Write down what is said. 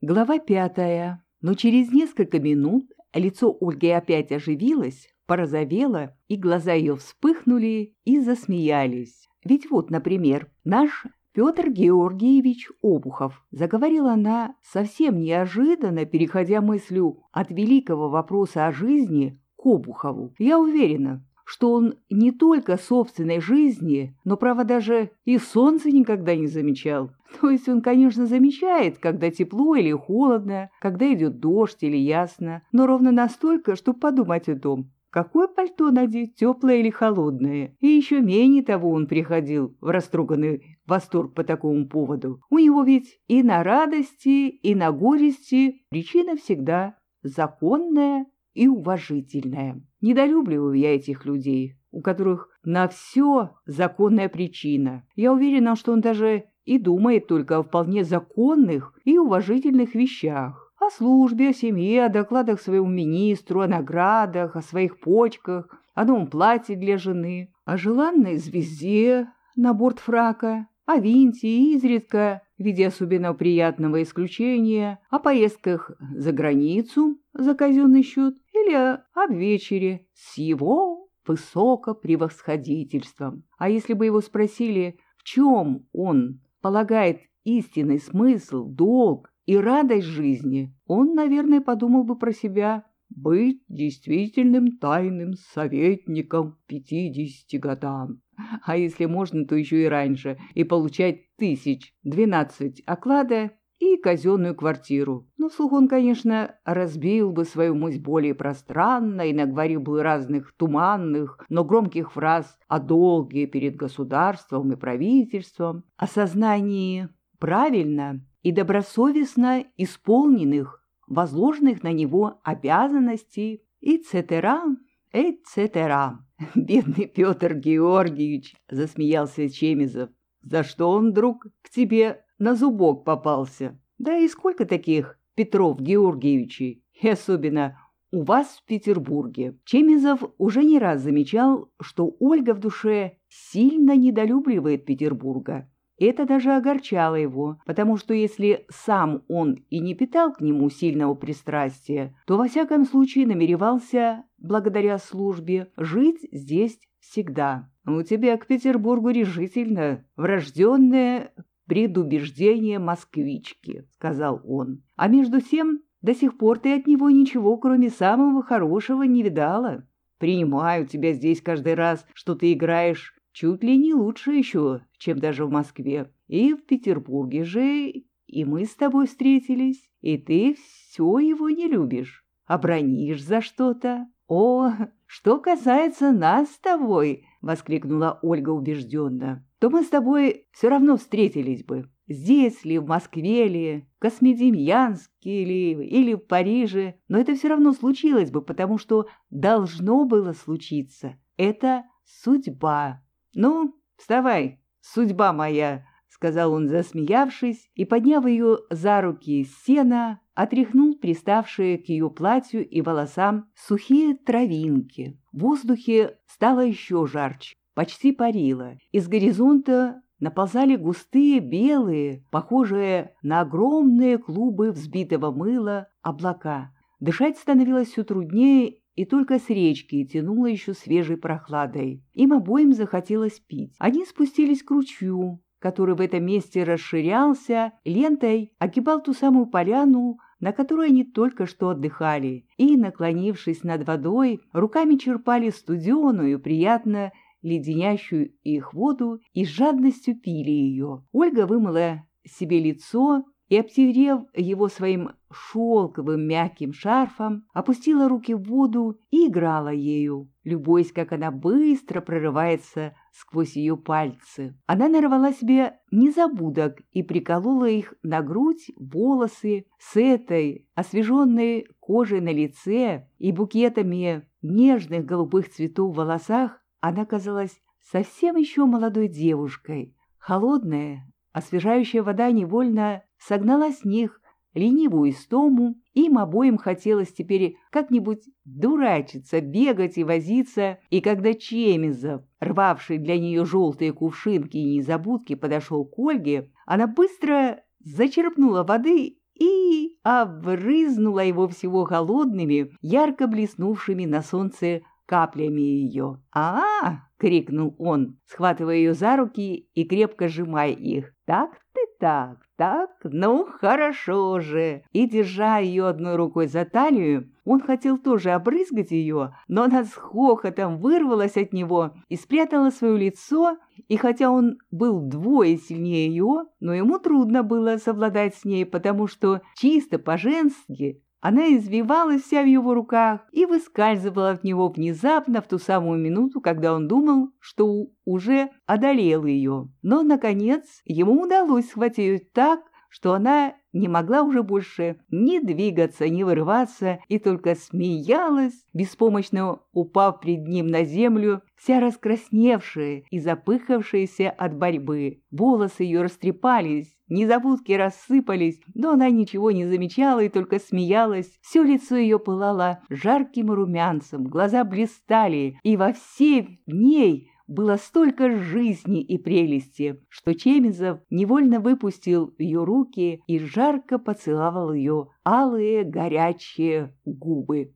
Глава пятая. Но через несколько минут лицо Ольги опять оживилось, порозовело, и глаза ее вспыхнули и засмеялись. Ведь вот, например, наш Петр Георгиевич Обухов, заговорила она совсем неожиданно, переходя мыслью от великого вопроса о жизни к Обухову. Я уверена, что он не только собственной жизни, но, право, даже и солнца никогда не замечал. То есть он, конечно, замечает, когда тепло или холодно, когда идет дождь или ясно, но ровно настолько, чтобы подумать о том, какое пальто надеть, теплое или холодное. И еще менее того он приходил в растроганный восторг по такому поводу. У него ведь и на радости, и на горести причина всегда законная и уважительная. Недолюбливаю я этих людей, у которых на все законная причина. Я уверена, что он даже и думает только о вполне законных и уважительных вещах. О службе, о семье, о докладах своему министру, о наградах, о своих почках, о новом платье для жены, о желанной звезде на борт фрака, о винте изредка, в виде особенно приятного исключения, о поездках за границу за казенный счет или об вечере с его высокопревосходительством. А если бы его спросили, в чем он полагает истинный смысл, долг и радость жизни, он, наверное, подумал бы про себя быть действительным тайным советником пятидесяти годам. А если можно, то еще и раньше, и получать тысяч двенадцать оклада и казенную квартиру. Но вслух он, конечно, разбил бы свою мысль более пространно и наговорил бы разных туманных, но громких фраз о долге перед государством и правительством, о сознании правильно и добросовестно исполненных, возложенных на него обязанностей, и цетера, и цетера. Бедный Петр Георгиевич, засмеялся Чемизов. За что он, друг, к тебе на зубок попался. Да и сколько таких Петров Георгиевичей, и особенно у вас в Петербурге. Чемизов уже не раз замечал, что Ольга в душе сильно недолюбливает Петербурга. Это даже огорчало его, потому что если сам он и не питал к нему сильного пристрастия, то во всяком случае намеревался, благодаря службе, жить здесь всегда. У тебя к Петербургу решительно врожденное предубеждение москвички», — сказал он. «А между тем, до сих пор ты от него ничего, кроме самого хорошего, не видала. Принимаю тебя здесь каждый раз, что ты играешь чуть ли не лучше еще, чем даже в Москве. И в Петербурге же и мы с тобой встретились, и ты все его не любишь, обронишь за что-то. О, что касается нас с тобой, — воскликнула Ольга убежденно, — то мы с тобой все равно встретились бы. Здесь ли, в Москве ли, в Космодемьянске ли, или в Париже, но это все равно случилось бы, потому что должно было случиться. Это судьба. Ну, вставай, судьба моя, — сказал он, засмеявшись, и, подняв ее за руки из сена, отряхнул приставшие к ее платью и волосам сухие травинки. В воздухе стало еще жарче, почти парило. Из горизонта наползали густые белые, похожие на огромные клубы взбитого мыла, облака. Дышать становилось все труднее, и только с речки тянуло еще свежей прохладой. Им обоим захотелось пить. Они спустились к ручью, который в этом месте расширялся, лентой огибал ту самую поляну, на которой они только что отдыхали, и, наклонившись над водой, руками черпали студеную, приятно леденящую их воду и с жадностью пили ее. Ольга вымыла себе лицо и, обтерев его своим шелковым мягким шарфом, опустила руки в воду и играла ею, любуясь, как она быстро прорывается сквозь ее пальцы. Она нарвала себе незабудок и приколола их на грудь, волосы с этой освеженной кожей на лице и букетами нежных голубых цветов в волосах, она казалась совсем еще молодой девушкой. Холодная, освежающая вода невольно согнала с них ленивую истому, им обоим хотелось теперь как-нибудь дурачиться, бегать и возиться, и когда Чемизов, рвавший для нее желтые кувшинки и незабудки, подошел к Ольге, она быстро зачерпнула воды и обрызнула его всего холодными, ярко блеснувшими на солнце каплями ее. а, -а, -а крикнул он, схватывая ее за руки и крепко сжимая их. «Так ты так, так, ну хорошо же!» И, держа ее одной рукой за талию, он хотел тоже обрызгать ее, но она с хохотом вырвалась от него и спрятала свое лицо, и хотя он был вдвое сильнее ее, но ему трудно было совладать с ней, потому что чисто по-женски она извивалась вся в его руках и выскальзывала от него внезапно в ту самую минуту, когда он думал, что уже одолел ее. Но, наконец, ему удалось схватить ее так, что она не могла уже больше ни двигаться, ни вырываться, и только смеялась, беспомощно упав перед ним на землю, вся раскрасневшая и запыхавшаяся от борьбы. Волосы ее растрепались, незабудки рассыпались, но она ничего не замечала и только смеялась. Все лицо ее пылало жарким румянцем, глаза блистали, и во всей ней было столько жизни и прелести, что Чемизов невольно выпустил ее руки и жарко поцеловал ее алые горячие губы.